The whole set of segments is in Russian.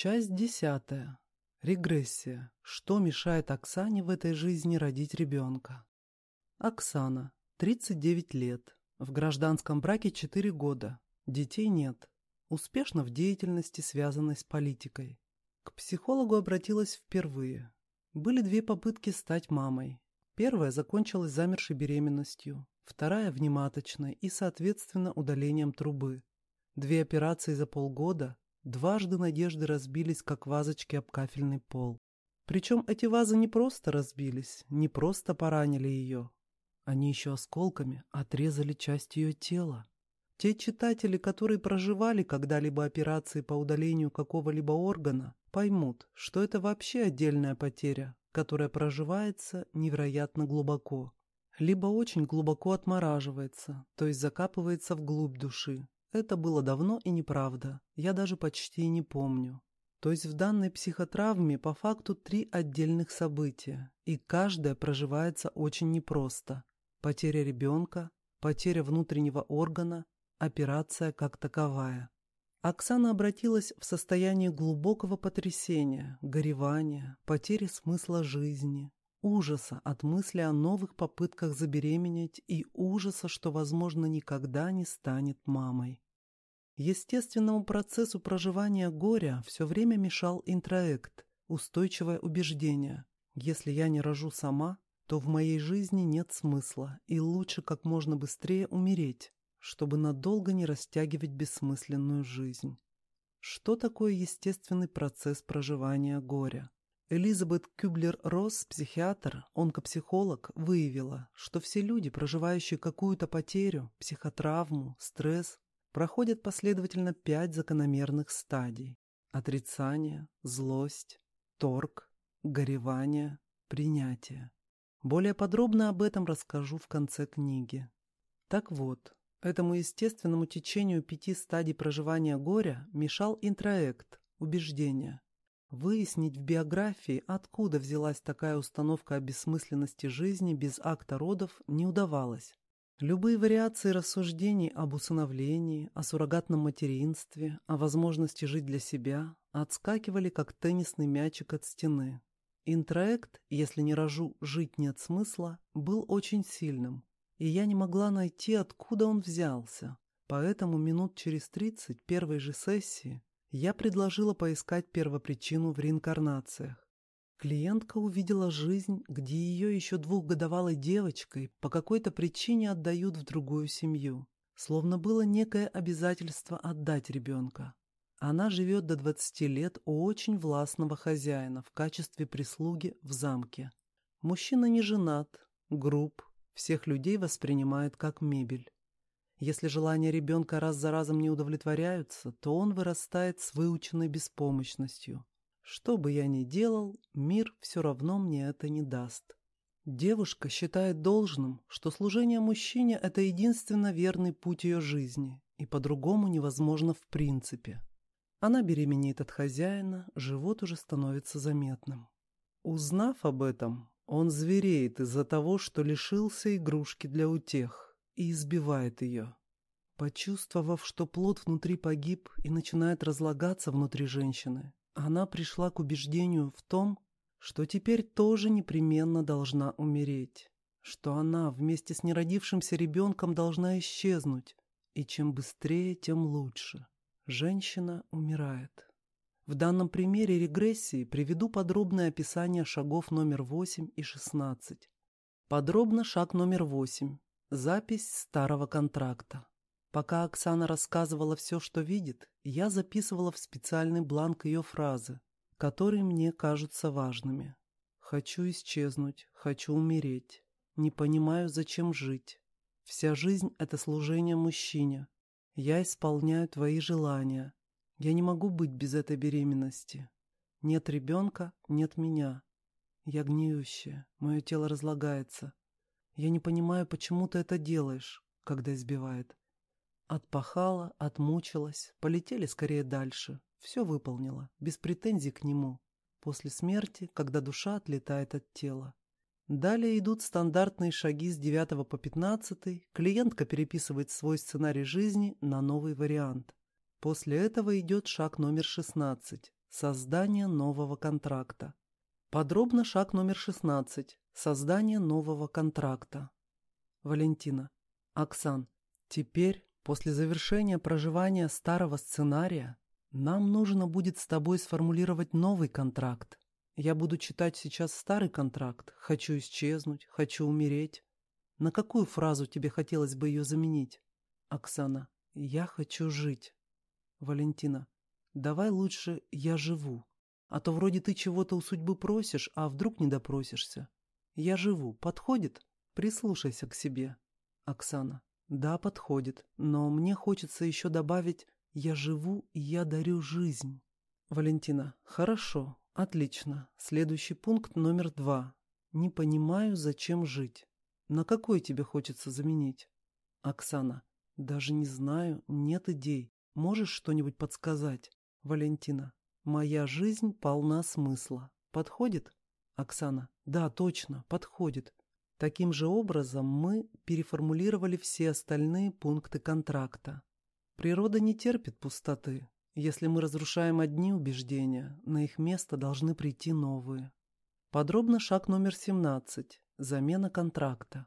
Часть десятая. Регрессия. Что мешает Оксане в этой жизни родить ребенка? Оксана. 39 лет. В гражданском браке 4 года. Детей нет. Успешно в деятельности, связанной с политикой. К психологу обратилась впервые. Были две попытки стать мамой. Первая закончилась замершей беременностью, вторая – внематочной и, соответственно, удалением трубы. Две операции за полгода, дважды надежды разбились, как вазочки об кафельный пол. Причем эти вазы не просто разбились, не просто поранили ее. Они еще осколками отрезали часть ее тела. Те читатели, которые проживали когда-либо операции по удалению какого-либо органа, поймут, что это вообще отдельная потеря, которая проживается невероятно глубоко. Либо очень глубоко отмораживается, то есть закапывается вглубь души. Это было давно и неправда, я даже почти не помню. То есть в данной психотравме по факту три отдельных события, и каждое проживается очень непросто. Потеря ребенка, потеря внутреннего органа, операция как таковая. Оксана обратилась в состояние глубокого потрясения, горевания, потери смысла жизни, ужаса от мысли о новых попытках забеременеть и ужаса, что, возможно, никогда не станет мамой. Естественному процессу проживания горя все время мешал интроект, устойчивое убеждение. Если я не рожу сама, то в моей жизни нет смысла, и лучше как можно быстрее умереть, чтобы надолго не растягивать бессмысленную жизнь. Что такое естественный процесс проживания горя? Элизабет Кюблер-Росс, психиатр, онкопсихолог, выявила, что все люди, проживающие какую-то потерю, психотравму, стресс, проходят последовательно пять закономерных стадий – отрицание, злость, торг, горевание, принятие. Более подробно об этом расскажу в конце книги. Так вот, Этому естественному течению пяти стадий проживания горя мешал интроект, убеждение. Выяснить в биографии, откуда взялась такая установка о бессмысленности жизни без акта родов, не удавалось. Любые вариации рассуждений об усыновлении, о суррогатном материнстве, о возможности жить для себя отскакивали, как теннисный мячик от стены. Интроект, если не рожу «жить нет смысла», был очень сильным и я не могла найти, откуда он взялся. Поэтому минут через тридцать первой же сессии я предложила поискать первопричину в реинкарнациях. Клиентка увидела жизнь, где ее еще двухгодовалой девочкой по какой-то причине отдают в другую семью, словно было некое обязательство отдать ребенка. Она живет до 20 лет у очень властного хозяина в качестве прислуги в замке. Мужчина не женат, груб, всех людей воспринимают как мебель. Если желания ребенка раз за разом не удовлетворяются, то он вырастает с выученной беспомощностью. Что бы я ни делал, мир все равно мне это не даст. Девушка считает должным, что служение мужчине – это единственно верный путь ее жизни, и по-другому невозможно в принципе. Она беременеет от хозяина, живот уже становится заметным. Узнав об этом, он звереет из-за того, что лишился игрушки для утех, и избивает ее. Почувствовав, что плод внутри погиб и начинает разлагаться внутри женщины, она пришла к убеждению в том, что теперь тоже непременно должна умереть, что она вместе с неродившимся ребенком должна исчезнуть, и чем быстрее, тем лучше. Женщина умирает. В данном примере регрессии приведу подробное описание шагов номер 8 и 16. Подробно шаг номер 8. Запись старого контракта. Пока Оксана рассказывала все, что видит, я записывала в специальный бланк ее фразы, которые мне кажутся важными. «Хочу исчезнуть, хочу умереть. Не понимаю, зачем жить. Вся жизнь — это служение мужчине. Я исполняю твои желания, я не могу быть без этой беременности. Нет ребенка, нет меня. Я гниющая, мое тело разлагается. Я не понимаю, почему ты это делаешь, когда избивает. Отпахала, отмучилась, полетели скорее дальше. Все выполнила, без претензий к нему. После смерти, когда душа отлетает от тела. Далее идут стандартные шаги с 9 по 15. Клиентка переписывает свой сценарий жизни на новый вариант. После этого идет шаг номер 16 Создание нового контракта. Подробно шаг номер 16. Создание нового контракта. Валентина. Оксан. Теперь, после завершения проживания старого сценария, нам нужно будет с тобой сформулировать новый контракт. Я буду читать сейчас старый контракт. Хочу исчезнуть, хочу умереть. На какую фразу тебе хотелось бы ее заменить? Оксана. Я хочу жить. Валентина. Давай лучше «я живу». А то вроде ты чего-то у судьбы просишь, а вдруг не допросишься. «Я живу» подходит? Прислушайся к себе. Оксана. Да, подходит, но мне хочется еще добавить «я живу и я дарю жизнь». Валентина. Хорошо, отлично. Следующий пункт номер два. Не понимаю, зачем жить. На какой тебе хочется заменить? Оксана. Даже не знаю, нет идей. Можешь что-нибудь подсказать? Валентина. Моя жизнь полна смысла. Подходит? Оксана. Да, точно, подходит. Таким же образом мы переформулировали все остальные пункты контракта. Природа не терпит пустоты. Если мы разрушаем одни убеждения, на их место должны прийти новые. Подробно шаг номер 17. Замена контракта.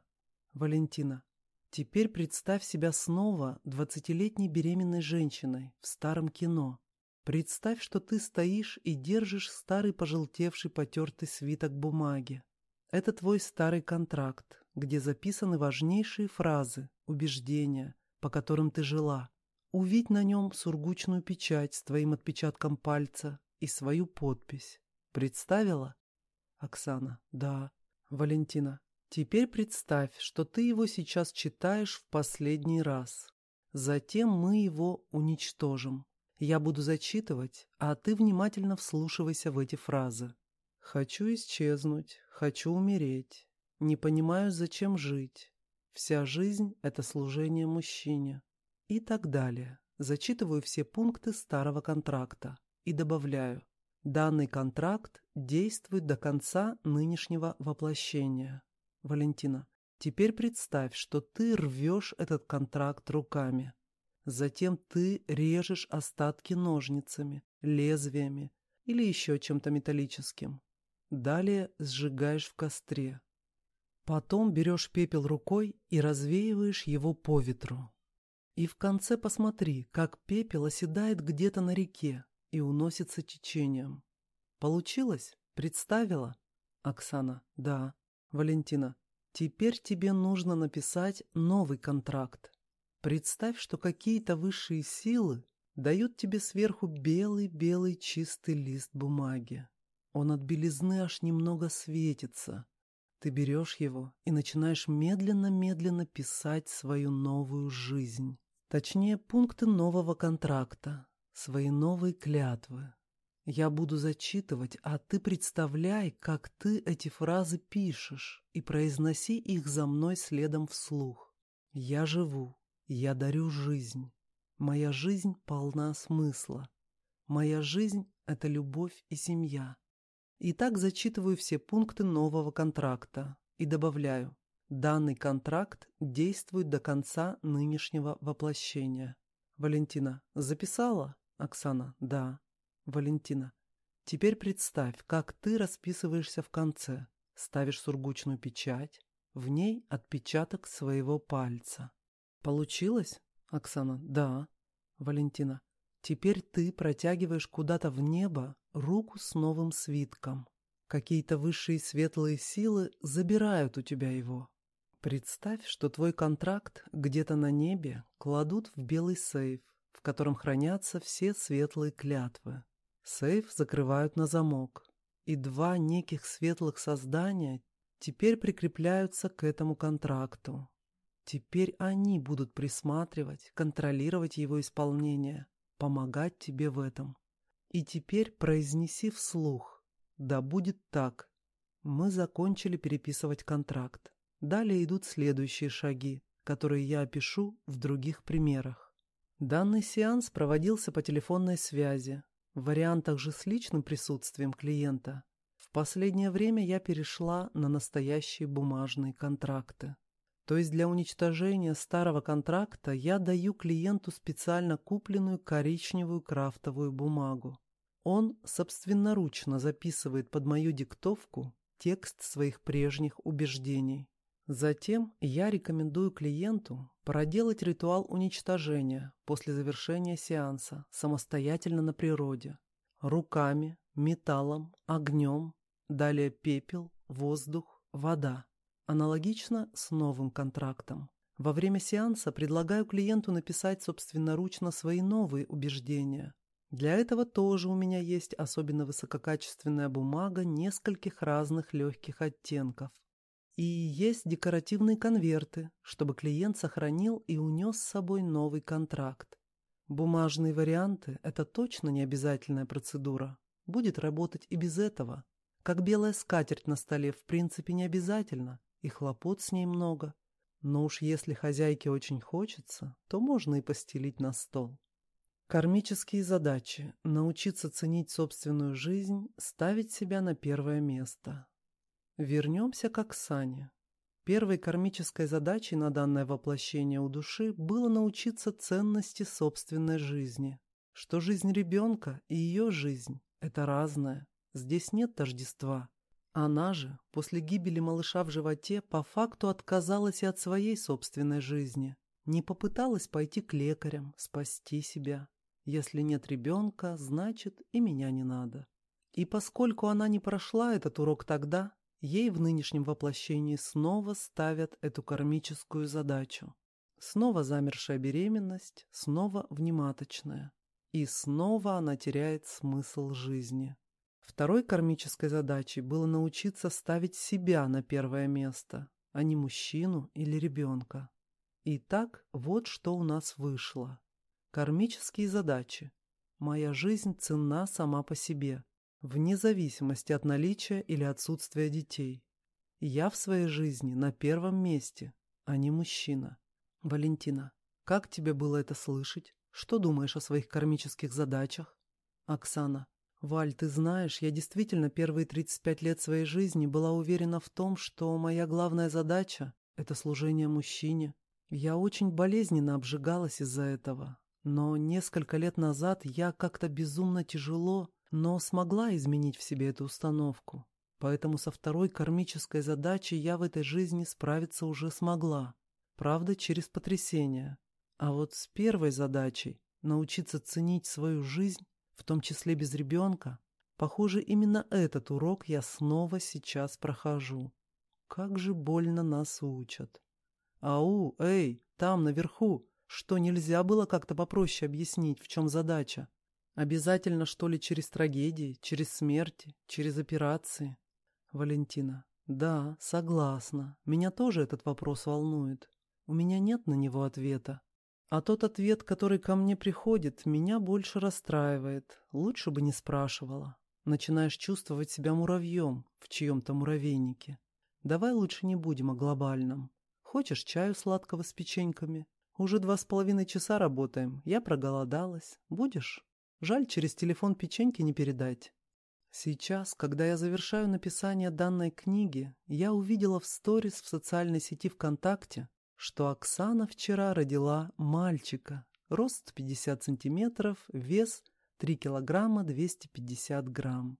Валентина. Теперь представь себя снова двадцатилетней беременной женщиной в старом кино. Представь, что ты стоишь и держишь старый пожелтевший потертый свиток бумаги. Это твой старый контракт, где записаны важнейшие фразы, убеждения, по которым ты жила. Увидь на нем сургучную печать с твоим отпечатком пальца и свою подпись. Представила? Оксана. Да. Валентина. Теперь представь, что ты его сейчас читаешь в последний раз. Затем мы его уничтожим. Я буду зачитывать, а ты внимательно вслушивайся в эти фразы. Хочу исчезнуть, хочу умереть. Не понимаю, зачем жить. Вся жизнь — это служение мужчине. И так далее. Зачитываю все пункты старого контракта и добавляю. Данный контракт действует до конца нынешнего воплощения. Валентина, теперь представь, что ты рвешь этот контракт руками. Затем ты режешь остатки ножницами, лезвиями или еще чем-то металлическим. Далее сжигаешь в костре. Потом берешь пепел рукой и развеиваешь его по ветру. И в конце посмотри, как пепел оседает где-то на реке и уносится течением. Получилось? Представила? Оксана. Да. Валентина. Теперь тебе нужно написать новый контракт. Представь, что какие-то высшие силы дают тебе сверху белый-белый чистый лист бумаги. Он от белизны аж немного светится. Ты берешь его и начинаешь медленно-медленно писать свою новую жизнь. Точнее, пункты нового контракта, свои новые клятвы. Я буду зачитывать, а ты представляй, как ты эти фразы пишешь, и произноси их за мной следом вслух. Я живу, я дарю жизнь. Моя жизнь полна смысла. Моя жизнь — это любовь и семья. И так зачитываю все пункты нового контракта и добавляю. Данный контракт действует до конца нынешнего воплощения. Валентина, записала? Оксана, да. Валентина, теперь представь, как ты расписываешься в конце. Ставишь сургучную печать, в ней отпечаток своего пальца. Получилось? Оксана, да. Валентина, теперь ты протягиваешь куда-то в небо руку с новым свитком. Какие-то высшие светлые силы забирают у тебя его. Представь, что твой контракт где-то на небе кладут в белый сейф, в котором хранятся все светлые клятвы. Сейф закрывают на замок, и два неких светлых создания теперь прикрепляются к этому контракту. Теперь они будут присматривать, контролировать его исполнение, помогать тебе в этом. И теперь произнеси вслух. Да будет так. Мы закончили переписывать контракт. Далее идут следующие шаги, которые я опишу в других примерах. Данный сеанс проводился по телефонной связи, в вариантах же с личным присутствием клиента. В последнее время я перешла на настоящие бумажные контракты. То есть для уничтожения старого контракта я даю клиенту специально купленную коричневую крафтовую бумагу. Он собственноручно записывает под мою диктовку текст своих прежних убеждений. Затем я рекомендую клиенту проделать ритуал уничтожения после завершения сеанса самостоятельно на природе. Руками, металлом, огнем, далее пепел, воздух, вода. Аналогично с новым контрактом. Во время сеанса предлагаю клиенту написать собственноручно свои новые убеждения. Для этого тоже у меня есть особенно высококачественная бумага нескольких разных легких оттенков. И есть декоративные конверты, чтобы клиент сохранил и унес с собой новый контракт. Бумажные варианты – это точно не обязательная процедура. Будет работать и без этого. Как белая скатерть на столе в принципе не обязательно, и хлопот с ней много. Но уж если хозяйке очень хочется, то можно и постелить на стол. Кармические задачи – научиться ценить собственную жизнь, ставить себя на первое место. Вернемся к Оксане. Первой кармической задачей на данное воплощение у души было научиться ценности собственной жизни. Что жизнь ребенка и ее жизнь – это разное. Здесь нет тождества. Она же, после гибели малыша в животе, по факту отказалась и от своей собственной жизни. Не попыталась пойти к лекарям, спасти себя. Если нет ребенка, значит и меня не надо. И поскольку она не прошла этот урок тогда, Ей в нынешнем воплощении снова ставят эту кармическую задачу. Снова замершая беременность, снова внематочная. И снова она теряет смысл жизни. Второй кармической задачей было научиться ставить себя на первое место, а не мужчину или ребенка. Итак, вот что у нас вышло. Кармические задачи. Моя жизнь ценна сама по себе вне зависимости от наличия или отсутствия детей. Я в своей жизни на первом месте, а не мужчина. Валентина, как тебе было это слышать? Что думаешь о своих кармических задачах? Оксана, Валь, ты знаешь, я действительно первые 35 лет своей жизни была уверена в том, что моя главная задача – это служение мужчине. Я очень болезненно обжигалась из-за этого. Но несколько лет назад я как-то безумно тяжело но смогла изменить в себе эту установку. Поэтому со второй кармической задачей я в этой жизни справиться уже смогла. Правда, через потрясение. А вот с первой задачей – научиться ценить свою жизнь, в том числе без ребенка, похоже, именно этот урок я снова сейчас прохожу. Как же больно нас учат. Ау, эй, там, наверху, что нельзя было как-то попроще объяснить, в чем задача? Обязательно, что ли, через трагедии, через смерти, через операции? Валентина. Да, согласна. Меня тоже этот вопрос волнует. У меня нет на него ответа. А тот ответ, который ко мне приходит, меня больше расстраивает. Лучше бы не спрашивала. Начинаешь чувствовать себя муравьем в чьем-то муравейнике. Давай лучше не будем о глобальном. Хочешь чаю сладкого с печеньками? Уже два с половиной часа работаем. Я проголодалась. Будешь? Жаль, через телефон печеньки не передать. Сейчас, когда я завершаю написание данной книги, я увидела в сторис в социальной сети ВКонтакте, что Оксана вчера родила мальчика. Рост 50 сантиметров, вес 3 килограмма 250 грамм.